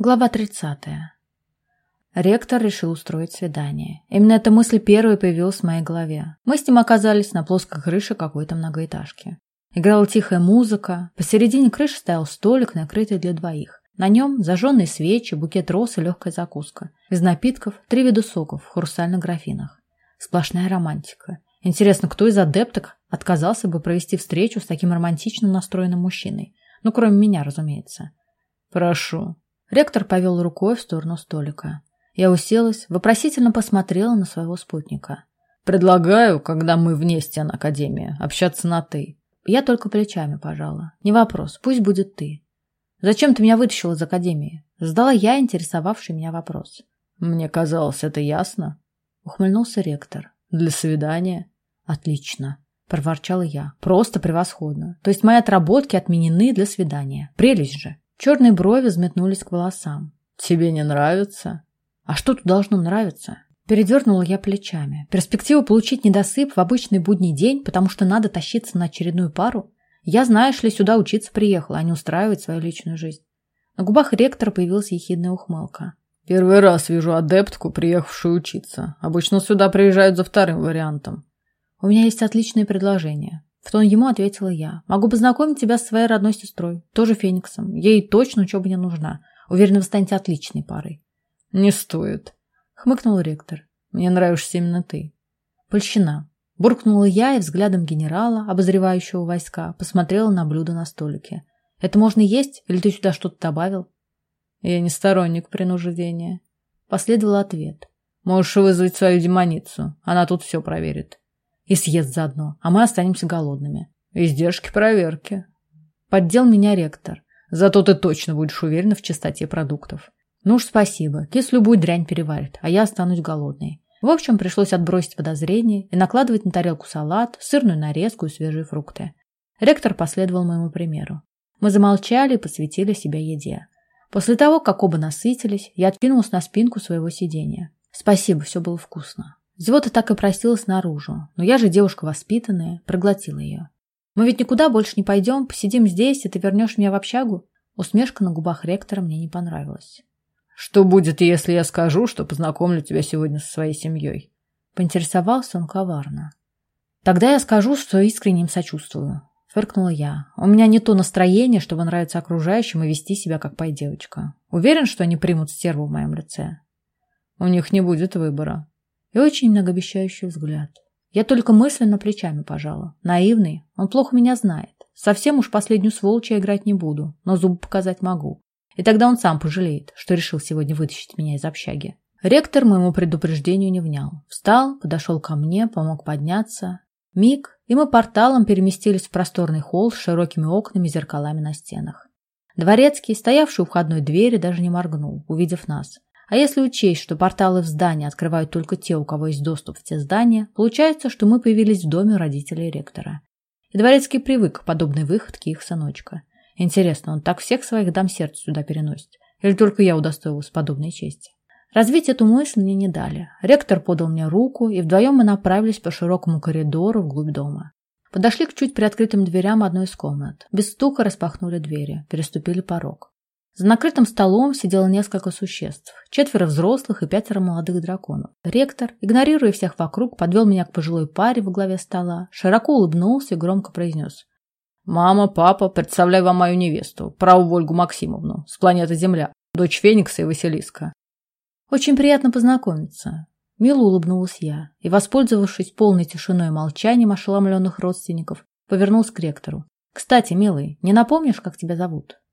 Глава 30. Ректор решил устроить свидание. Именно эта мысль первой появилась в моей голове. Мы с ним оказались на плоской крыше какой-то многоэтажки. Играла тихая музыка. Посередине крыши стоял столик, накрытый для двоих. На нем зажженные свечи, букет роз и легкая закуска. Из напитков три вида соков в хрустальных графинах. Сплошная романтика. Интересно, кто из адепток отказался бы провести встречу с таким романтично настроенным мужчиной? Ну, кроме меня, разумеется. «Прошу», Ректор повел рукой в сторону столика. Я уселась, вопросительно посмотрела на своего спутника. «Предлагаю, когда мы вне стен Академии, общаться на «ты». Я только плечами пожала. Не вопрос, пусть будет «ты». «Зачем ты меня вытащил из Академии?» Задала я интересовавший меня вопрос. «Мне казалось, это ясно», — ухмыльнулся ректор. «Для свидания?» «Отлично», — проворчала я. «Просто превосходно. То есть мои отработки отменены для свидания. Прелесть же!» Черные брови взметнулись к волосам. «Тебе не нравится?» «А что тут должно нравиться?» Передернула я плечами. Перспектива получить недосып в обычный будний день, потому что надо тащиться на очередную пару. Я, знаешь ли, сюда учиться приехала, а не устраивать свою личную жизнь. На губах ректора появилась ехидная ухмылка. «Первый раз вижу адептку, приехавшую учиться. Обычно сюда приезжают за вторым вариантом». «У меня есть отличное предложение. В тон ему ответила я. Могу познакомить тебя с своей родной сестрой, тоже Фениксом. Ей точно учеба не нужна. Уверена, вы станете отличной парой. Не стоит, хмыкнул ректор. Мне нравишься именно ты. Польщина. Буркнула я и взглядом генерала, обозревающего войска, посмотрела на блюдо на столике. Это можно есть или ты сюда что-то добавил? Я не сторонник принуждения. Последовал ответ. Можешь вызвать свою демоницу. Она тут все проверит. И съест заодно, а мы останемся голодными. Издержки проверки. Поддел меня ректор. Зато ты точно будешь уверена в чистоте продуктов. Ну уж спасибо. Кис любую дрянь переварит, а я останусь голодной. В общем, пришлось отбросить подозрения и накладывать на тарелку салат, сырную нарезку и свежие фрукты. Ректор последовал моему примеру. Мы замолчали и посвятили себя еде. После того, как оба насытились, я откинулась на спинку своего сиденья. Спасибо, все было вкусно. Зевота так и просилась наружу, но я же девушка воспитанная, проглотила ее. «Мы ведь никуда больше не пойдем, посидим здесь, и ты вернешь меня в общагу?» Усмешка на губах ректора мне не понравилась. «Что будет, если я скажу, что познакомлю тебя сегодня со своей семьей?» Поинтересовался он коварно. «Тогда я скажу, что искренне им сочувствую», — фыркнула я. «У меня не то настроение, чтобы нравиться окружающим и вести себя как пай-девочка. Уверен, что они примут стерву в моем лице?» «У них не будет выбора», и очень многообещающий взгляд. Я только мысленно плечами пожала. Наивный, он плохо меня знает. Совсем уж последнюю сволочь я играть не буду, но зубы показать могу. И тогда он сам пожалеет, что решил сегодня вытащить меня из общаги. Ректор моему предупреждению не внял. Встал, подошел ко мне, помог подняться. Миг, и мы порталом переместились в просторный холл с широкими окнами и зеркалами на стенах. Дворецкий, стоявший у входной двери, даже не моргнул, увидев нас. А если учесть, что порталы в здание открывают только те, у кого есть доступ в те здания, получается, что мы появились в доме родителей ректора. И дворецкий привык к подобной выходке их сыночка. Интересно, он так всех своих дам сердца сюда переносит? Или только я удостоилась подобной чести? Развить эту мысль мне не дали. Ректор подал мне руку, и вдвоем мы направились по широкому коридору вглубь дома. Подошли к чуть приоткрытым дверям одной из комнат. Без стука распахнули двери, переступили порог. За накрытым столом сидело несколько существ. Четверо взрослых и пятеро молодых драконов. Ректор, игнорируя всех вокруг, подвел меня к пожилой паре во главе стола, широко улыбнулся и громко произнес. «Мама, папа, представляю вам мою невесту, праву Ольгу Максимовну, с планеты Земля, дочь Феникса и Василиска». «Очень приятно познакомиться». Мило улыбнулась я и, воспользовавшись полной тишиной и молчанием ошеломленных родственников, повернулась к ректору. «Кстати, милый, не напомнишь, как тебя зовут?»